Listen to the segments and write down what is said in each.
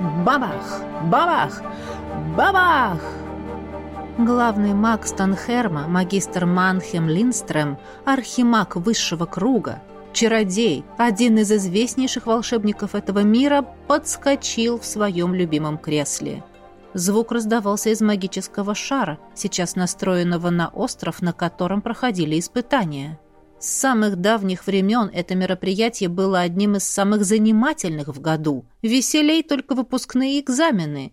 Бабах! Бабах! Бабах! Главный маг Станхерма, магистр Манхем Линстрем, архимаг высшего круга, чародей, один из известнейших волшебников этого мира, подскочил в своем любимом кресле. Звук раздавался из магического шара, сейчас настроенного на остров, на котором проходили испытания. С самых давних времен это мероприятие было одним из самых занимательных в году. Веселей только выпускные экзамены.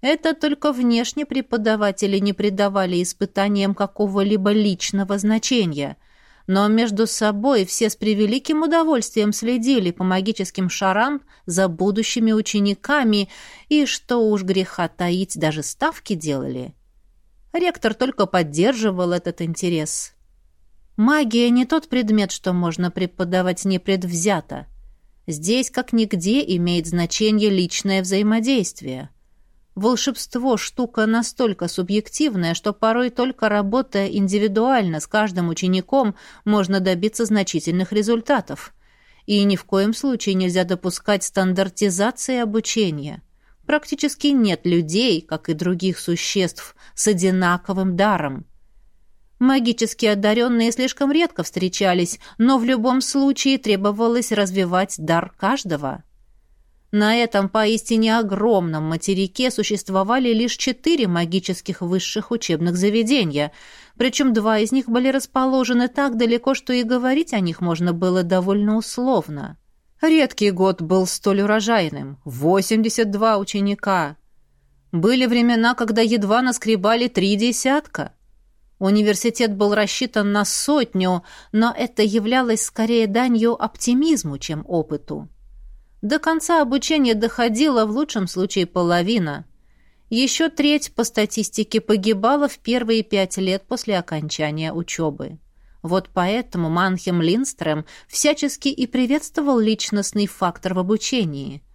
Это только внешне преподаватели не придавали испытаниям какого-либо личного значения. Но между собой все с превеликим удовольствием следили по магическим шарам за будущими учениками и, что уж греха таить, даже ставки делали. Ректор только поддерживал этот интерес – Магия не тот предмет, что можно преподавать непредвзято. Здесь, как нигде, имеет значение личное взаимодействие. Волшебство – штука настолько субъективная, что порой только работая индивидуально с каждым учеником можно добиться значительных результатов. И ни в коем случае нельзя допускать стандартизации обучения. Практически нет людей, как и других существ, с одинаковым даром – Магически одаренные слишком редко встречались, но в любом случае требовалось развивать дар каждого. На этом поистине огромном материке существовали лишь четыре магических высших учебных заведения, причем два из них были расположены так далеко, что и говорить о них можно было довольно условно. Редкий год был столь урожайным — 82 ученика. Были времена, когда едва наскребали три десятка — Университет был рассчитан на сотню, но это являлось скорее данью оптимизму, чем опыту. До конца обучения доходила в лучшем случае половина. Еще треть по статистике погибала в первые пять лет после окончания учебы. Вот поэтому Манхем Линстрем всячески и приветствовал личностный фактор в обучении –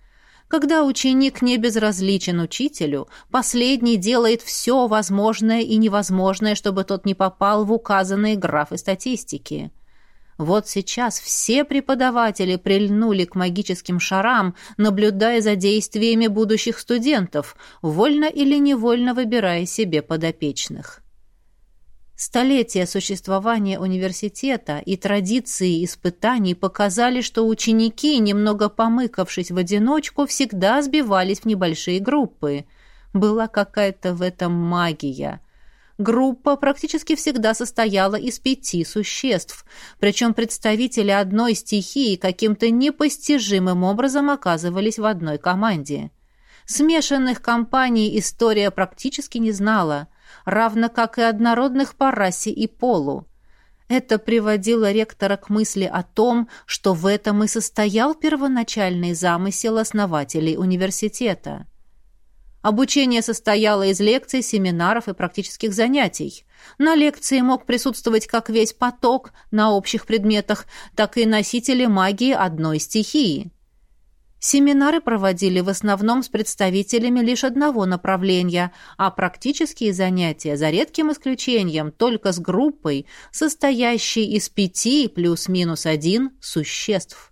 когда ученик не безразличен учителю, последний делает все возможное и невозможное, чтобы тот не попал в указанные графы статистики. Вот сейчас все преподаватели прильнули к магическим шарам, наблюдая за действиями будущих студентов, вольно или невольно выбирая себе подопечных. Столетия существования университета и традиции испытаний показали, что ученики, немного помыкавшись в одиночку, всегда сбивались в небольшие группы. Была какая-то в этом магия. Группа практически всегда состояла из пяти существ, причем представители одной стихии каким-то непостижимым образом оказывались в одной команде. Смешанных компаний история практически не знала – равно как и однородных по расе и полу. Это приводило ректора к мысли о том, что в этом и состоял первоначальный замысел основателей университета. Обучение состояло из лекций, семинаров и практических занятий. На лекции мог присутствовать как весь поток на общих предметах, так и носители магии одной стихии. Семинары проводили в основном с представителями лишь одного направления, а практические занятия, за редким исключением, только с группой, состоящей из пяти плюс-минус один существ.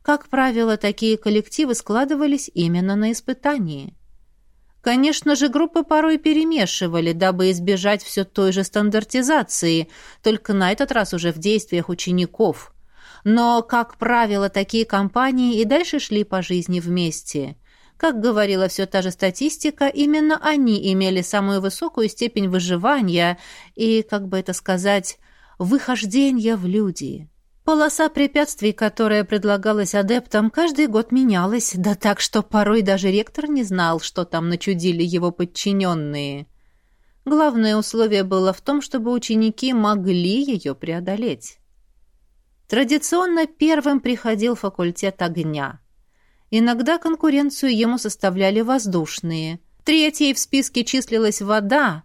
Как правило, такие коллективы складывались именно на испытании. Конечно же, группы порой перемешивали, дабы избежать все той же стандартизации, только на этот раз уже в действиях учеников – но, как правило, такие компании и дальше шли по жизни вместе. Как говорила все та же статистика, именно они имели самую высокую степень выживания и, как бы это сказать, выхождения в люди. Полоса препятствий, которая предлагалась адептам, каждый год менялась, да так, что порой даже ректор не знал, что там начудили его подчиненные. Главное условие было в том, чтобы ученики могли ее преодолеть. Традиционно первым приходил факультет огня. Иногда конкуренцию ему составляли воздушные. Третьей в списке числилась вода.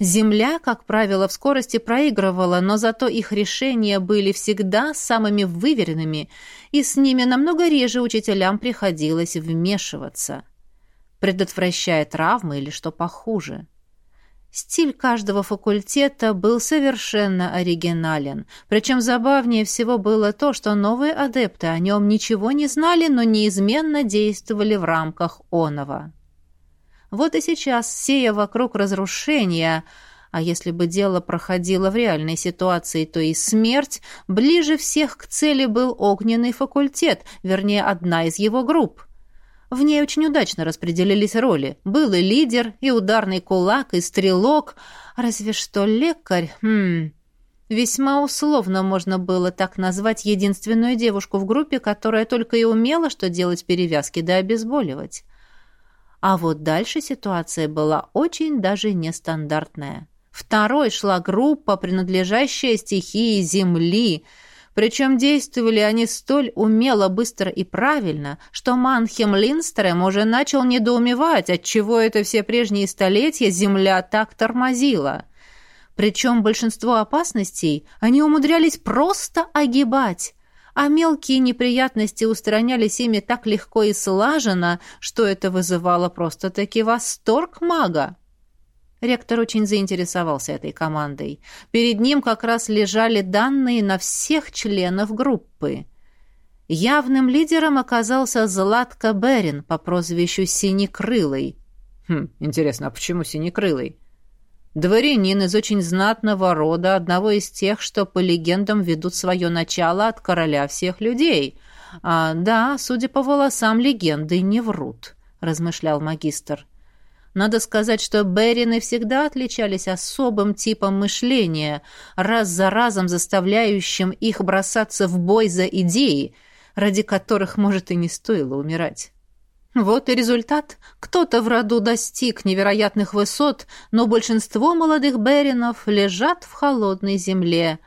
Земля, как правило, в скорости проигрывала, но зато их решения были всегда самыми выверенными, и с ними намного реже учителям приходилось вмешиваться, предотвращая травмы или что похуже. Стиль каждого факультета был совершенно оригинален. Причем забавнее всего было то, что новые адепты о нем ничего не знали, но неизменно действовали в рамках оного. Вот и сейчас, сея вокруг разрушения, а если бы дело проходило в реальной ситуации, то и смерть, ближе всех к цели был огненный факультет, вернее, одна из его групп. В ней очень удачно распределились роли. Был и лидер, и ударный кулак, и стрелок. Разве что лекарь... Хм... Весьма условно можно было так назвать единственную девушку в группе, которая только и умела, что делать перевязки да обезболивать. А вот дальше ситуация была очень даже нестандартная. Второй шла группа, принадлежащая стихии Земли, причем действовали они столь умело, быстро и правильно, что Манхем Линстерем уже начал недоумевать, отчего это все прежние столетия Земля так тормозила. Причем большинство опасностей они умудрялись просто огибать, а мелкие неприятности устранялись ими так легко и слаженно, что это вызывало просто-таки восторг мага. Ректор очень заинтересовался этой командой. Перед ним как раз лежали данные на всех членов группы. Явным лидером оказался Златко Берин по прозвищу Синекрылый. Хм, интересно, а почему Синекрылый? Дворянин из очень знатного рода, одного из тех, что, по легендам, ведут свое начало от короля всех людей. А, да, судя по волосам, легенды не врут, размышлял магистр. Надо сказать, что Берины всегда отличались особым типом мышления, раз за разом заставляющим их бросаться в бой за идеи, ради которых, может, и не стоило умирать. Вот и результат. Кто-то в роду достиг невероятных высот, но большинство молодых Беринов лежат в холодной земле.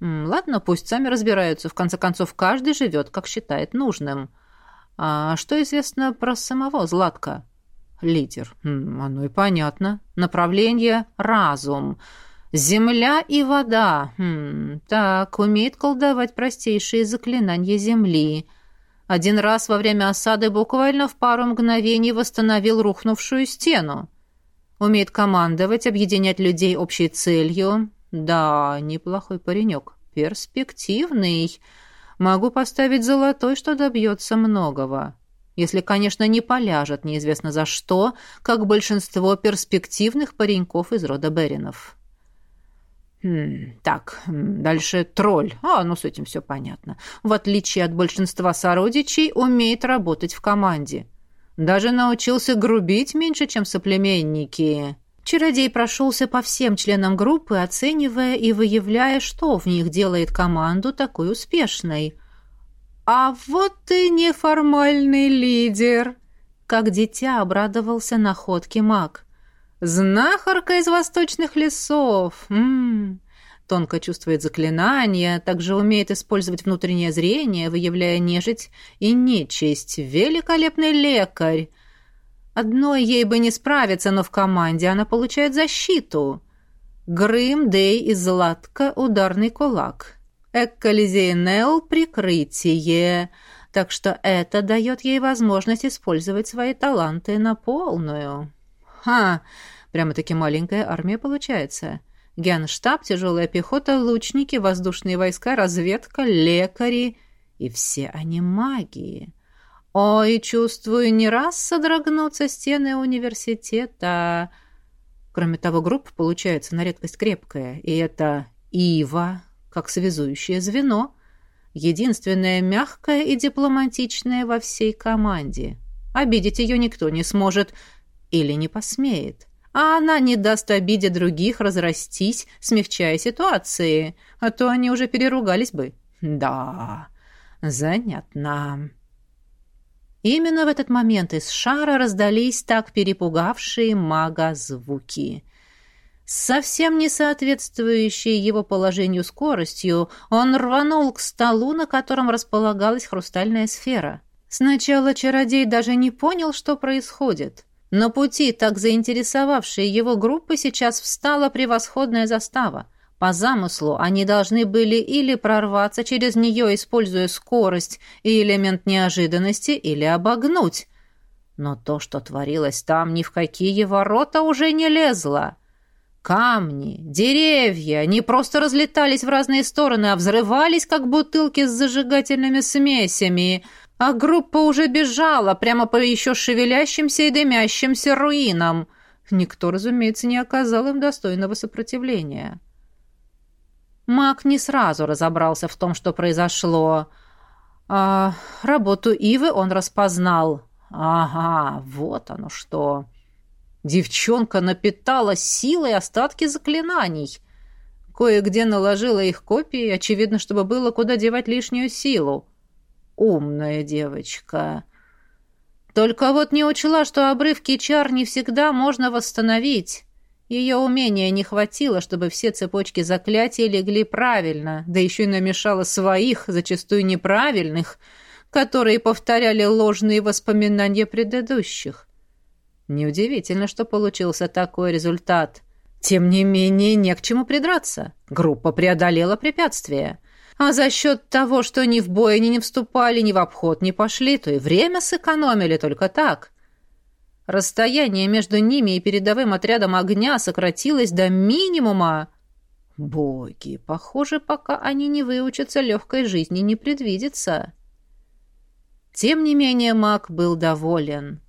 Ладно, пусть сами разбираются. В конце концов, каждый живет, как считает нужным. А что известно про самого Златка? Лидер. Оно и понятно. Направление — разум. Земля и вода. Хм, так, умеет колдовать простейшие заклинания земли. Один раз во время осады буквально в пару мгновений восстановил рухнувшую стену. Умеет командовать, объединять людей общей целью. Да, неплохой паренек. Перспективный. Могу поставить золотой, что добьется многого если, конечно, не поляжет неизвестно за что, как большинство перспективных пареньков из рода Беринов. Хм, так, дальше тролль. А, ну с этим все понятно. В отличие от большинства сородичей, умеет работать в команде. Даже научился грубить меньше, чем соплеменники. Чародей прошелся по всем членам группы, оценивая и выявляя, что в них делает команду такой успешной – «А вот и неформальный лидер!» Как дитя обрадовался находке маг. «Знахарка из восточных лесов! М -м -м. Тонко чувствует заклинания, также умеет использовать внутреннее зрение, выявляя нежить и нечисть. Великолепный лекарь! Одной ей бы не справиться, но в команде она получает защиту. Грым, Дей и Златка — ударный кулак. Экколизейнел — прикрытие, так что это дает ей возможность использовать свои таланты на полную. Ха! Прямо-таки маленькая армия получается. Генштаб, тяжелая пехота, лучники, воздушные войска, разведка, лекари. И все они магии. Ой, чувствую, не раз содрогнутся стены университета. Кроме того, группа получается на редкость крепкая. И это Ива, как связующее звено, единственное мягкое и дипломатичное во всей команде. Обидеть ее никто не сможет или не посмеет. А она не даст обиде других разрастись, смягчая ситуации, а то они уже переругались бы. Да, занятно. Именно в этот момент из шара раздались так перепугавшие мага звуки — совсем не соответствующей его положению скоростью, он рванул к столу, на котором располагалась хрустальная сфера. Сначала чародей даже не понял, что происходит. На пути, так заинтересовавшей его группы, сейчас встала превосходная застава. По замыслу они должны были или прорваться через нее, используя скорость и элемент неожиданности, или обогнуть. Но то, что творилось там, ни в какие ворота уже не лезло. Камни, деревья не просто разлетались в разные стороны, а взрывались, как бутылки с зажигательными смесями, а группа уже бежала прямо по еще шевелящимся и дымящимся руинам. Никто, разумеется, не оказал им достойного сопротивления. Маг не сразу разобрался в том, что произошло. А работу Ивы он распознал. Ага, вот оно что. Девчонка напитала силой остатки заклинаний. Кое-где наложила их копии, очевидно, чтобы было куда девать лишнюю силу. Умная девочка. Только вот не учла, что обрывки чар не всегда можно восстановить. Ее умения не хватило, чтобы все цепочки заклятий легли правильно, да еще и намешала своих, зачастую неправильных, которые повторяли ложные воспоминания предыдущих. Неудивительно, что получился такой результат. Тем не менее, не к чему придраться. Группа преодолела препятствие. А за счет того, что ни в бой они не вступали, ни в обход не пошли, то и время сэкономили только так. Расстояние между ними и передовым отрядом огня сократилось до минимума. Боги, похоже, пока они не выучатся, легкой жизни не предвидится. Тем не менее, маг был доволен.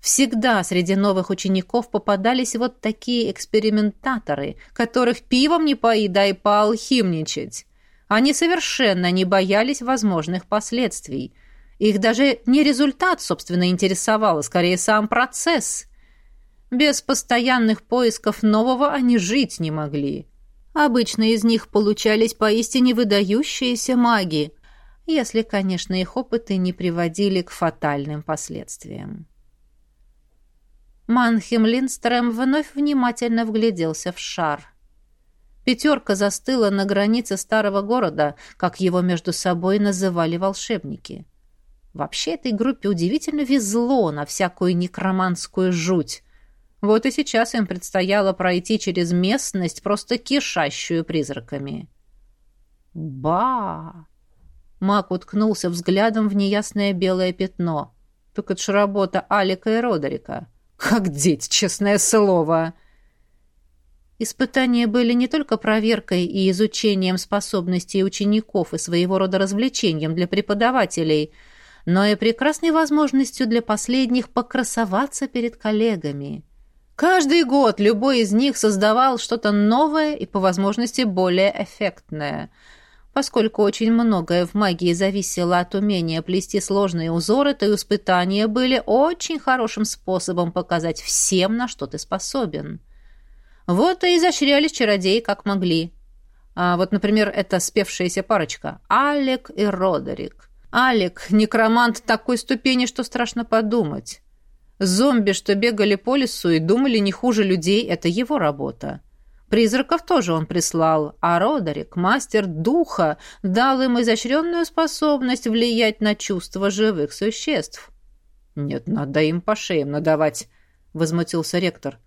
Всегда среди новых учеников попадались вот такие экспериментаторы, которых пивом не пои, дай поалхимничать. Они совершенно не боялись возможных последствий. Их даже не результат, собственно, интересовал, а скорее сам процесс. Без постоянных поисков нового они жить не могли. Обычно из них получались поистине выдающиеся маги, если, конечно, их опыты не приводили к фатальным последствиям. Манхем Линстрем вновь внимательно вгляделся в шар. Пятерка застыла на границе старого города, как его между собой называли волшебники. Вообще этой группе удивительно везло на всякую некроманскую жуть. Вот и сейчас им предстояло пройти через местность, просто кишащую призраками. «Ба!» Мак уткнулся взглядом в неясное белое пятно. Это ж работа Алика и Родерика. Как деть, честное слово!» Испытания были не только проверкой и изучением способностей учеников и своего рода развлечением для преподавателей, но и прекрасной возможностью для последних покрасоваться перед коллегами. Каждый год любой из них создавал что-то новое и, по возможности, более эффектное – Поскольку очень многое в магии зависело от умения плести сложные узоры, то испытания были очень хорошим способом показать всем, на что ты способен. Вот и изощрялись чародеи как могли. А вот, например, эта спевшаяся парочка — Алек и Родерик. Алек — некромант такой ступени, что страшно подумать. Зомби, что бегали по лесу и думали не хуже людей, — это его работа. Призраков тоже он прислал, а Родерик, мастер духа, дал им изощренную способность влиять на чувства живых существ. «Нет, надо им по шеям надавать», — возмутился ректор.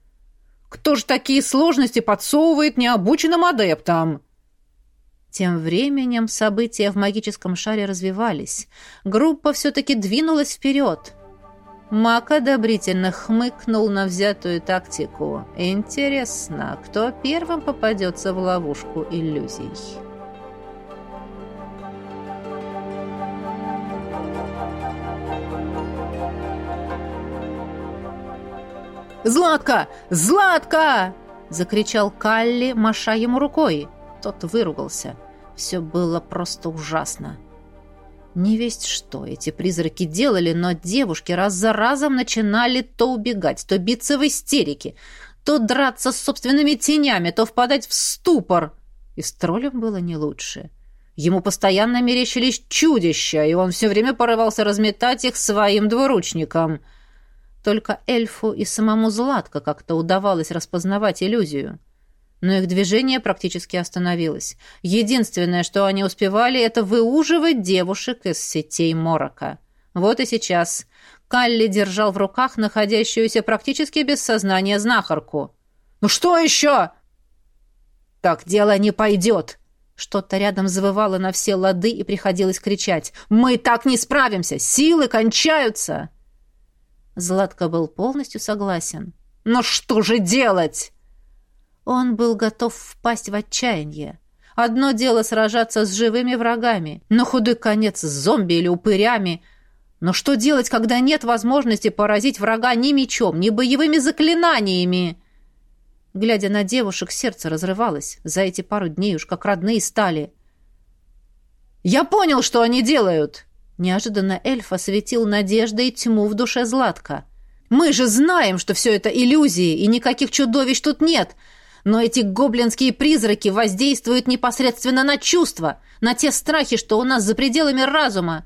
«Кто ж такие сложности подсовывает необученным адептам?» Тем временем события в магическом шаре развивались. Группа все-таки двинулась вперед — Мак одобрительно хмыкнул на взятую тактику. Интересно, кто первым попадется в ловушку иллюзий? «Златка! Златка!» — закричал Калли, маша ему рукой. Тот выругался. Все было просто ужасно. Не весть что эти призраки делали, но девушки раз за разом начинали то убегать, то биться в истерике, то драться с собственными тенями, то впадать в ступор. И с троллем было не лучше. Ему постоянно мерещились чудища, и он все время порывался разметать их своим двуручником. Только эльфу и самому Златко как-то удавалось распознавать иллюзию но их движение практически остановилось. Единственное, что они успевали, это выуживать девушек из сетей морока. Вот и сейчас Калли держал в руках находящуюся практически без сознания знахарку. «Ну что еще?» «Так дело не пойдет!» Что-то рядом завывало на все лады и приходилось кричать. «Мы так не справимся! Силы кончаются!» Златко был полностью согласен. «Но что же делать?» Он был готов впасть в отчаяние. Одно дело сражаться с живыми врагами, на худой конец с зомби или упырями. Но что делать, когда нет возможности поразить врага ни мечом, ни боевыми заклинаниями? Глядя на девушек, сердце разрывалось. За эти пару дней уж как родные стали. «Я понял, что они делают!» Неожиданно эльф осветил надеждой тьму в душе Златка. «Мы же знаем, что все это иллюзии, и никаких чудовищ тут нет!» Но эти гоблинские призраки воздействуют непосредственно на чувства, на те страхи, что у нас за пределами разума.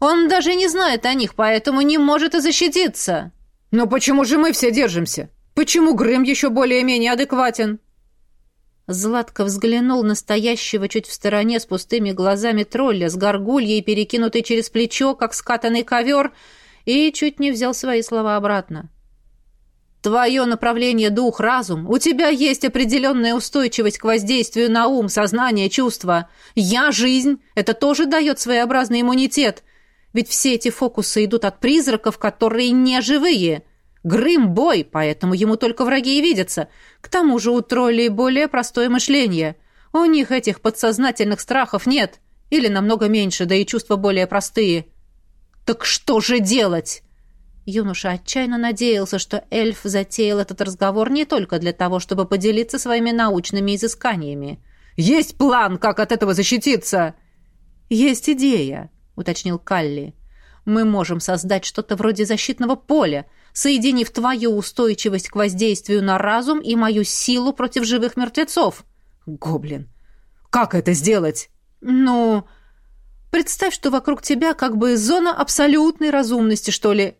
Он даже не знает о них, поэтому не может и защититься. Но почему же мы все держимся? Почему Грым еще более-менее адекватен? Златко взглянул на стоящего чуть в стороне с пустыми глазами тролля, с горгульей, перекинутой через плечо, как скатанный ковер, и чуть не взял свои слова обратно. Твое направление дух, разум. У тебя есть определенная устойчивость к воздействию на ум, сознание, чувства. Я жизнь. Это тоже дает своеобразный иммунитет. Ведь все эти фокусы идут от призраков, которые не живые. Грым – бой, поэтому ему только враги и видятся. К тому же у троллей более простое мышление. У них этих подсознательных страхов нет. Или намного меньше, да и чувства более простые. Так что же делать? Юноша отчаянно надеялся, что эльф затеял этот разговор не только для того, чтобы поделиться своими научными изысканиями. «Есть план, как от этого защититься!» «Есть идея», — уточнил Калли. «Мы можем создать что-то вроде защитного поля, соединив твою устойчивость к воздействию на разум и мою силу против живых мертвецов». «Гоблин! Как это сделать?» «Ну...» Представь, что вокруг тебя как бы зона абсолютной разумности, что ли.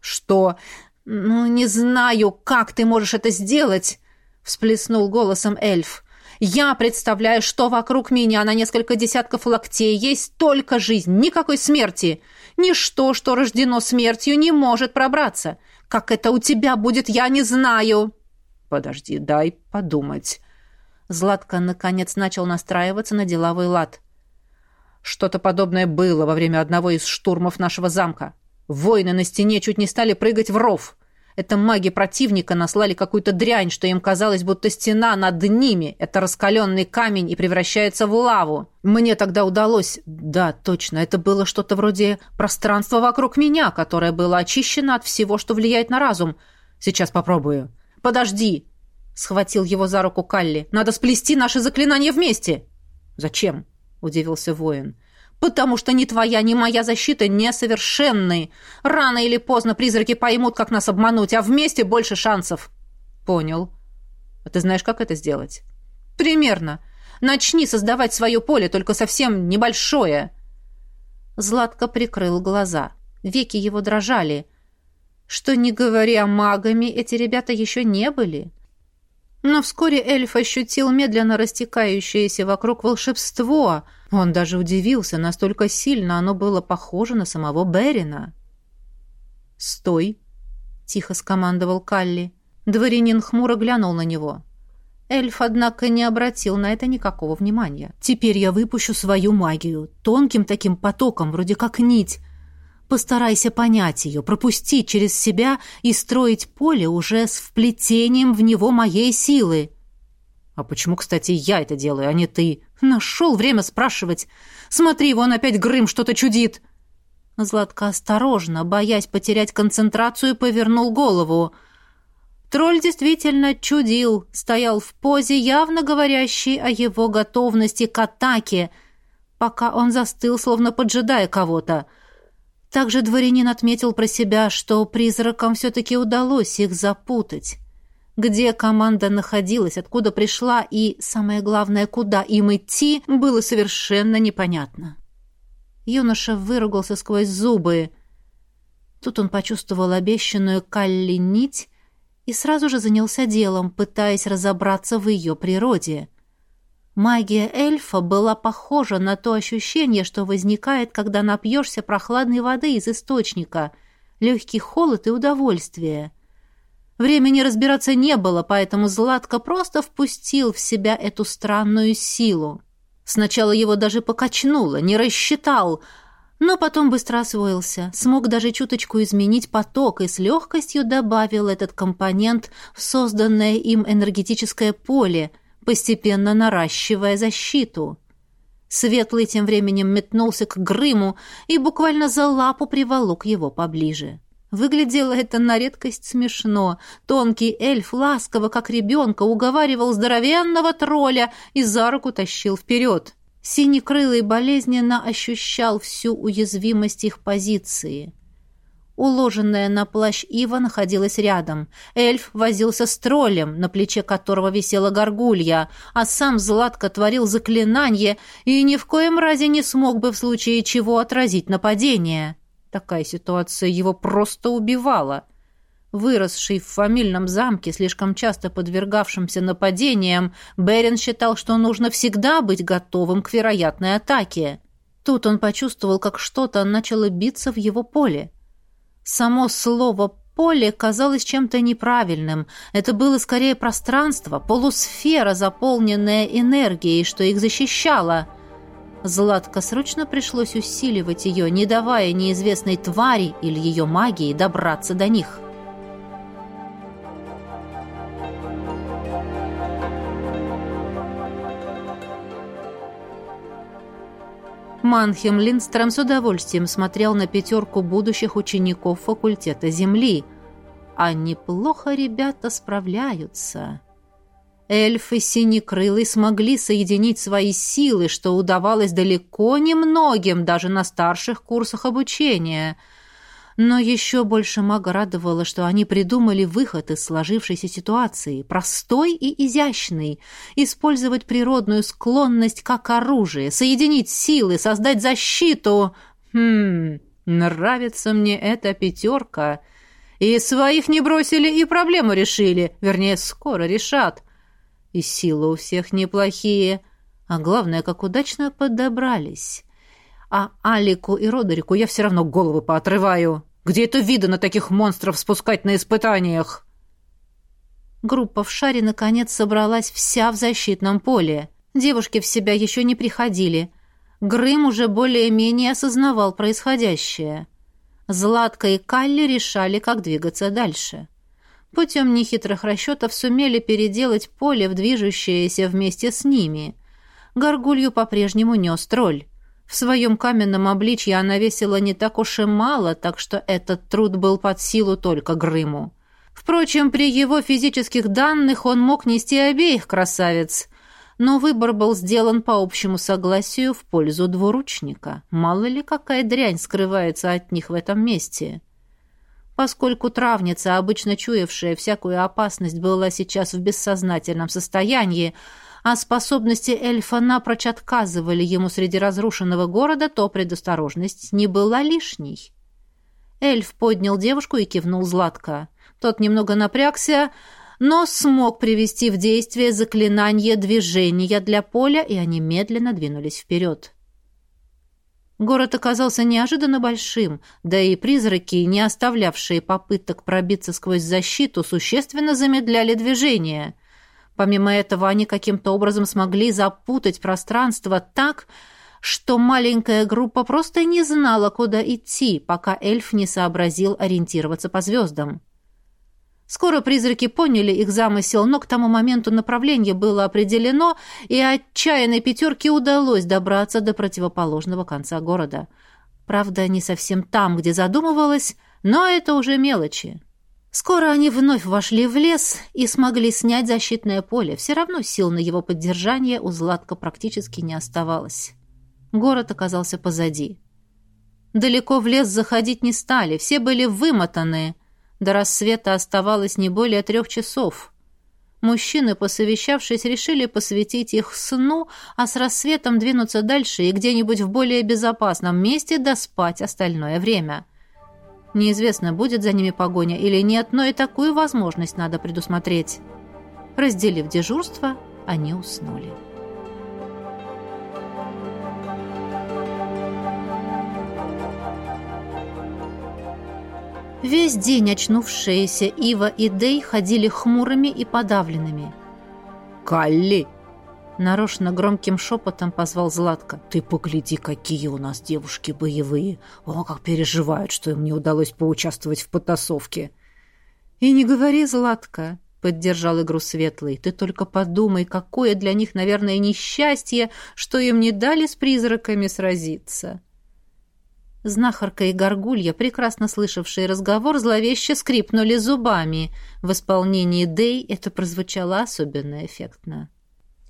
«Что? Ну, не знаю, как ты можешь это сделать!» — всплеснул голосом эльф. «Я представляю, что вокруг меня на несколько десятков локтей есть только жизнь, никакой смерти. Ничто, что рождено смертью, не может пробраться. Как это у тебя будет, я не знаю!» «Подожди, дай подумать». Златко, наконец, начал настраиваться на деловой лад. «Что-то подобное было во время одного из штурмов нашего замка. Воины на стене чуть не стали прыгать в ров. Это маги противника наслали какую-то дрянь, что им казалось, будто стена над ними — это раскаленный камень и превращается в лаву. Мне тогда удалось... Да, точно, это было что-то вроде пространства вокруг меня, которое было очищено от всего, что влияет на разум. Сейчас попробую. «Подожди!» — схватил его за руку Калли. «Надо сплести наши заклинания вместе!» «Зачем?» — удивился воин. «Потому что ни твоя, ни моя защита несовершенны. Рано или поздно призраки поймут, как нас обмануть, а вместе больше шансов». «Понял. А ты знаешь, как это сделать?» «Примерно. Начни создавать свое поле, только совсем небольшое». Златко прикрыл глаза. Веки его дрожали. Что не говоря магами, эти ребята еще не были. Но вскоре эльф ощутил медленно растекающееся вокруг волшебство. Он даже удивился, настолько сильно оно было похоже на самого Берина. «Стой!» — тихо скомандовал Калли. Дворянин хмуро глянул на него. Эльф, однако, не обратил на это никакого внимания. «Теперь я выпущу свою магию, тонким таким потоком, вроде как нить, Постарайся понять ее, пропустить через себя и строить поле уже с вплетением в него моей силы. А почему, кстати, я это делаю, а не ты? Нашел время спрашивать. Смотри, вон опять Грым что-то чудит. Златка осторожно, боясь потерять концентрацию, повернул голову. Тролль действительно чудил, стоял в позе, явно говорящей о его готовности к атаке, пока он застыл, словно поджидая кого-то — также дворянин отметил про себя, что призракам все-таки удалось их запутать. Где команда находилась, откуда пришла и, самое главное, куда им идти, было совершенно непонятно. Юноша выругался сквозь зубы. Тут он почувствовал обещанную Калли нить и сразу же занялся делом, пытаясь разобраться в ее природе — Магия эльфа была похожа на то ощущение, что возникает, когда напьешься прохладной воды из источника, легкий холод и удовольствие. Времени разбираться не было, поэтому Златко просто впустил в себя эту странную силу. Сначала его даже покачнуло, не рассчитал, Но потом быстро освоился, смог даже чуточку изменить поток и с легкостью добавил этот компонент в созданное им энергетическое поле, постепенно наращивая защиту. Светлый тем временем метнулся к Грыму и буквально за лапу приволок его поближе. Выглядело это на редкость смешно. Тонкий эльф ласково, как ребенка, уговаривал здоровенного тролля и за руку тащил вперед. Синекрылый болезненно ощущал всю уязвимость их позиции. Уложенная на плащ Ива находилась рядом. Эльф возился с троллем, на плече которого висела горгулья, а сам Златко творил заклинание и ни в коем разе не смог бы в случае чего отразить нападение. Такая ситуация его просто убивала. Выросший в фамильном замке, слишком часто подвергавшимся нападениям, Берин считал, что нужно всегда быть готовым к вероятной атаке. Тут он почувствовал, как что-то начало биться в его поле. Само слово «поле» казалось чем-то неправильным. Это было скорее пространство, полусфера, заполненная энергией, что их защищало — Златко срочно пришлось усиливать ее, не давая неизвестной твари или ее магии добраться до них. Манхем Линдстром с удовольствием смотрел на пятерку будущих учеников факультета Земли. А неплохо ребята справляются. Эльфы Синекрылый смогли соединить свои силы, что удавалось далеко не многим, даже на старших курсах обучения. Но еще больше мага радовало, что они придумали выход из сложившейся ситуации, простой и изящный, использовать природную склонность как оружие, соединить силы, создать защиту. Хм, нравится мне эта пятерка. И своих не бросили, и проблему решили, вернее, скоро решат. И силы у всех неплохие. А главное, как удачно подобрались. А Алику и Родерику я все равно головы поотрываю. Где это видно таких монстров спускать на испытаниях? Группа в шаре наконец собралась вся в защитном поле. Девушки в себя еще не приходили. Грым уже более-менее осознавал происходящее. Златка и Калли решали, как двигаться дальше. — Путем нехитрых расчетов сумели переделать поле в движущееся вместе с ними. Горгулью по-прежнему нес тролль. В своем каменном обличье она весила не так уж и мало, так что этот труд был под силу только Грыму. Впрочем, при его физических данных он мог нести обеих красавиц, но выбор был сделан по общему согласию в пользу двуручника. Мало ли какая дрянь скрывается от них в этом месте. Поскольку травница, обычно чуявшая всякую опасность, была сейчас в бессознательном состоянии, а способности эльфа напрочь отказывали ему среди разрушенного города, то предосторожность не была лишней. Эльф поднял девушку и кивнул Златко. Тот немного напрягся, но смог привести в действие заклинание движения для поля, и они медленно двинулись вперед. Город оказался неожиданно большим, да и призраки, не оставлявшие попыток пробиться сквозь защиту, существенно замедляли движение. Помимо этого, они каким-то образом смогли запутать пространство так, что маленькая группа просто не знала, куда идти, пока эльф не сообразил ориентироваться по звездам. Скоро призраки поняли их замысел, но к тому моменту направление было определено, и отчаянной пятерке удалось добраться до противоположного конца города. Правда, не совсем там, где задумывалось, но это уже мелочи. Скоро они вновь вошли в лес и смогли снять защитное поле. Все равно сил на его поддержание у Златка практически не оставалось. Город оказался позади. Далеко в лес заходить не стали, все были вымотаны, до рассвета оставалось не более трех часов. Мужчины, посовещавшись, решили посвятить их сну, а с рассветом двинуться дальше и где-нибудь в более безопасном месте доспать остальное время. Неизвестно, будет за ними погоня или нет, но и такую возможность надо предусмотреть. Разделив дежурство, они уснули. Весь день очнувшиеся Ива и Дей ходили хмурыми и подавленными. «Калли!» Нарочно громким шепотом позвал Златка. «Ты погляди, какие у нас девушки боевые! О, как переживают, что им не удалось поучаствовать в потасовке!» «И не говори, Златка!» — поддержал игру Светлый. «Ты только подумай, какое для них, наверное, несчастье, что им не дали с призраками сразиться!» Знахарка и Горгулья, прекрасно слышавшие разговор, зловеще скрипнули зубами. В исполнении Дэй это прозвучало особенно эффектно.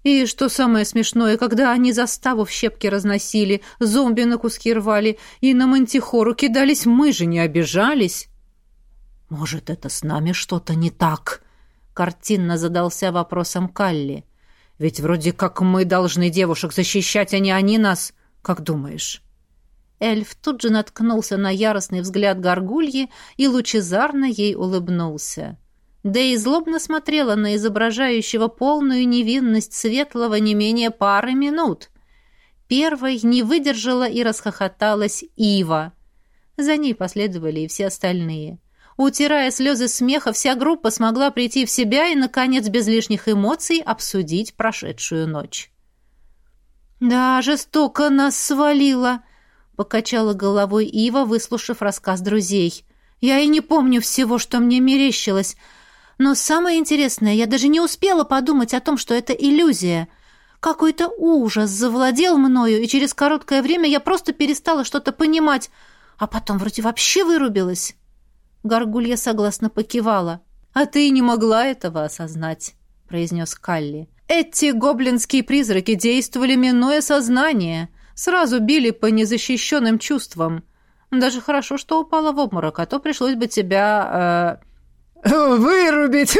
И что самое смешное, когда они заставу в щепки разносили, зомби на куски рвали и на мантихору кидались, мы же не обижались. «Может, это с нами что-то не так?» — картинно задался вопросом Калли. «Ведь вроде как мы должны девушек защищать, а не они нас. Как думаешь?» Эльф тут же наткнулся на яростный взгляд горгульи и лучезарно ей улыбнулся да и злобно смотрела на изображающего полную невинность светлого не менее пары минут. Первой не выдержала и расхохоталась Ива. За ней последовали и все остальные. Утирая слезы смеха, вся группа смогла прийти в себя и, наконец, без лишних эмоций обсудить прошедшую ночь. «Да, жестоко нас свалило», — покачала головой Ива, выслушав рассказ друзей. «Я и не помню всего, что мне мерещилось». Но самое интересное, я даже не успела подумать о том, что это иллюзия. Какой-то ужас завладел мною, и через короткое время я просто перестала что-то понимать, а потом вроде вообще вырубилась. Горгулья согласно покивала. «А ты не могла этого осознать», — произнес Калли. «Эти гоблинские призраки действовали минуя сознание, сразу били по незащищенным чувствам. Даже хорошо, что упала в обморок, а то пришлось бы тебя...» э, «Вырубить!»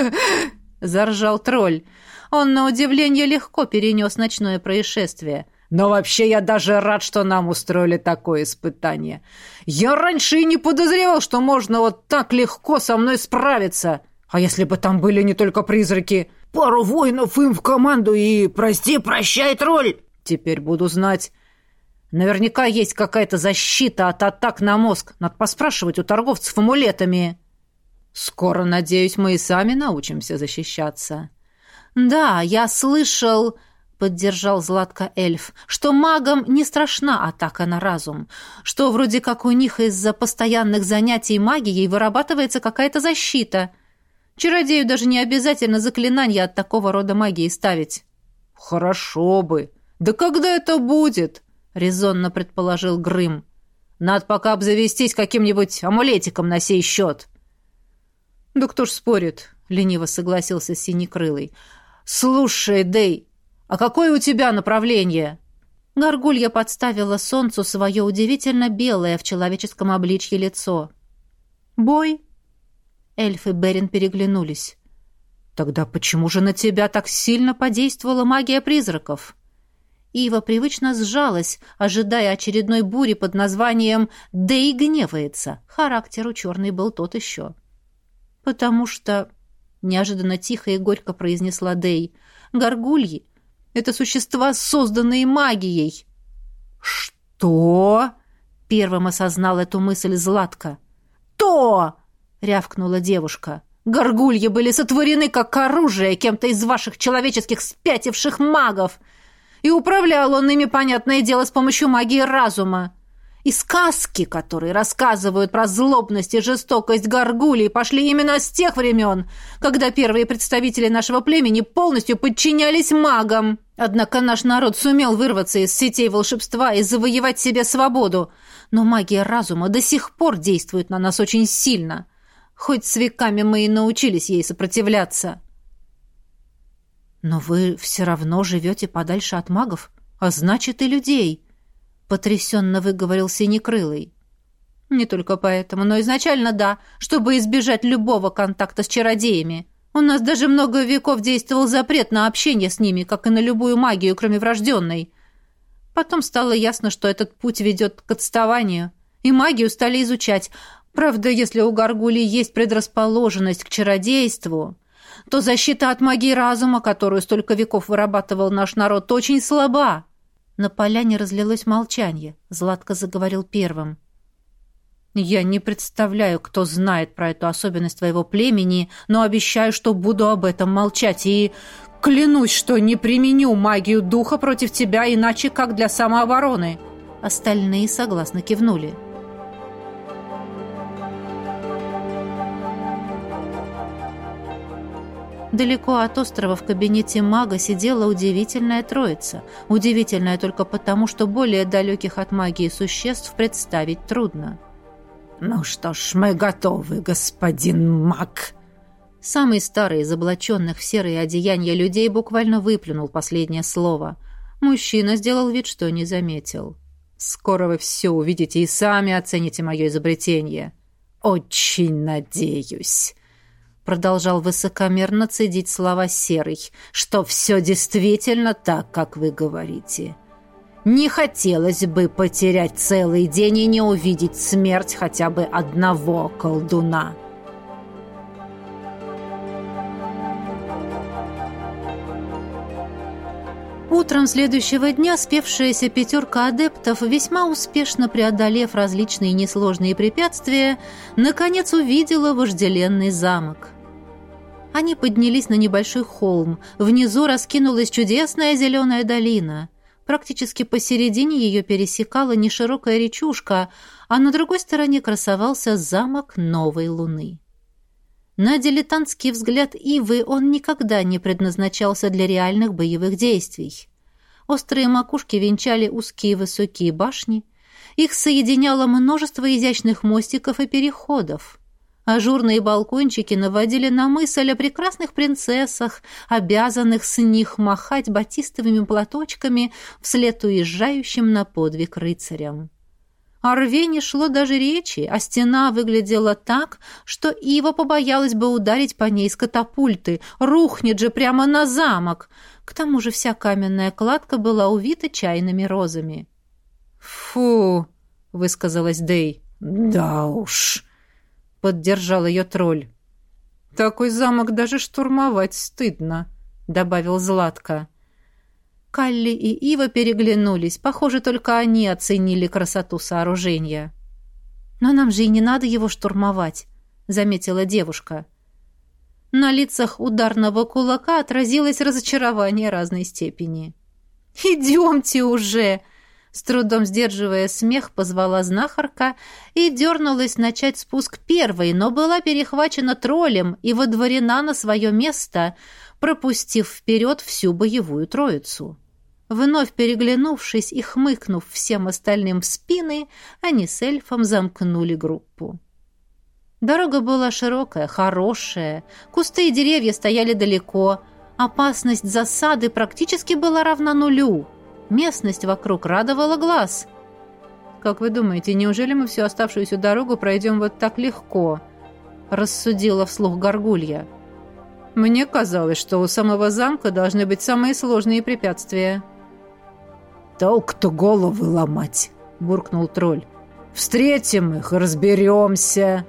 — заржал тролль. Он, на удивление, легко перенес ночное происшествие. «Но вообще я даже рад, что нам устроили такое испытание. Я раньше и не подозревал, что можно вот так легко со мной справиться. А если бы там были не только призраки? Пару воинов им в команду и прости, прощай, тролль!» «Теперь буду знать». Наверняка есть какая-то защита от атак на мозг. Надо поспрашивать у торговцев амулетами. Скоро, надеюсь, мы и сами научимся защищаться. Да, я слышал, поддержал Златка эльф, что магам не страшна атака на разум, что вроде как у них из-за постоянных занятий магией вырабатывается какая-то защита. Чародею даже не обязательно заклинания от такого рода магии ставить. Хорошо бы. Да когда это будет? резонно предположил Грым. Надо пока обзавестись каким-нибудь амулетиком на сей счет. «Да кто ж спорит?» — лениво согласился Синекрылый. «Слушай, Дэй, а какое у тебя направление?» Горгулья подставила солнцу свое удивительно белое в человеческом обличье лицо. «Бой?» Эльф и Берин переглянулись. «Тогда почему же на тебя так сильно подействовала магия призраков?» Ива привычно сжалась, ожидая очередной бури под названием «Да и гневается». Характер у черной был тот еще. «Потому что...» — неожиданно тихо и горько произнесла Дей. «Горгульи — это существа, созданные магией». «Что?» — первым осознал эту мысль Златка. «То!» — рявкнула девушка. «Горгульи были сотворены как оружие кем-то из ваших человеческих спятивших магов, и управлял он ими, понятное дело, с помощью магии разума. И сказки, которые рассказывают про злобность и жестокость горгулей, пошли именно с тех времен, когда первые представители нашего племени полностью подчинялись магам. Однако наш народ сумел вырваться из сетей волшебства и завоевать себе свободу. Но магия разума до сих пор действует на нас очень сильно. Хоть с веками мы и научились ей сопротивляться. Но вы все равно живете подальше от магов, а значит и людей потрясенно выговорил Синекрылый. Не только поэтому, но изначально да, чтобы избежать любого контакта с чародеями. У нас даже много веков действовал запрет на общение с ними, как и на любую магию, кроме врожденной. Потом стало ясно, что этот путь ведет к отставанию, и магию стали изучать. Правда, если у Гаргулии есть предрасположенность к чародейству, то защита от магии разума, которую столько веков вырабатывал наш народ, очень слаба. На поляне разлилось молчание. Златко заговорил первым. «Я не представляю, кто знает про эту особенность твоего племени, но обещаю, что буду об этом молчать. И Клянусь, что не применю магию духа против тебя иначе, как для самообороны. Остальные согласно кивнули. Далеко от острова в кабинете мага сидела удивительная троица. Удивительная только потому, что более далеких от магии существ представить трудно. «Ну что ж, мы готовы, господин маг!» Самый старый из облаченных в серые одеяния людей буквально выплюнул последнее слово. Мужчина сделал вид, что не заметил. «Скоро вы все увидите и сами оцените мое изобретение». «Очень надеюсь» продолжал высокомерно цедить слова Серый, что все действительно так, как вы говорите. Не хотелось бы потерять целый день и не увидеть смерть хотя бы одного колдуна. Утром следующего дня спевшаяся пятерка адептов, весьма успешно преодолев различные несложные препятствия, наконец увидела вожделенный замок. Они поднялись на небольшой холм. Внизу раскинулась чудесная зеленая долина. Практически посередине ее пересекала неширокая речушка, а на другой стороне красовался замок новой луны. На дилетантский взгляд Ивы он никогда не предназначался для реальных боевых действий. Острые макушки венчали узкие высокие башни. Их соединяло множество изящных мостиков и переходов. Ажурные балкончики наводили на мысль о прекрасных принцессах, обязанных с них махать батистовыми платочками вслед уезжающим на подвиг рыцарям. О рве не шло даже речи, а стена выглядела так, что Ива побоялась бы ударить по ней с катапульты, рухнет же прямо на замок. К тому же вся каменная кладка была увита чайными розами. «Фу!» — высказалась Дей. «Да уж!» — поддержал ее тролль. «Такой замок даже штурмовать стыдно», — добавил Златко. Калли и Ива переглянулись. Похоже, только они оценили красоту сооружения. «Но нам же и не надо его штурмовать», — заметила девушка. На лицах ударного кулака отразилось разочарование разной степени. «Идемте уже!» С трудом сдерживая смех, позвала знахарка и дернулась начать спуск первой, но была перехвачена троллем и водворена на свое место, пропустив вперед всю боевую троицу. Вновь переглянувшись и хмыкнув всем остальным в спины, они с эльфом замкнули группу. Дорога была широкая, хорошая, кусты и деревья стояли далеко, опасность засады практически была равна нулю — Местность вокруг радовала глаз. «Как вы думаете, неужели мы всю оставшуюся дорогу пройдем вот так легко?» рассудила вслух Горгулья. «Мне казалось, что у самого замка должны быть самые сложные препятствия». «Толк-то головы ломать!» — буркнул тролль. «Встретим их, разберемся!»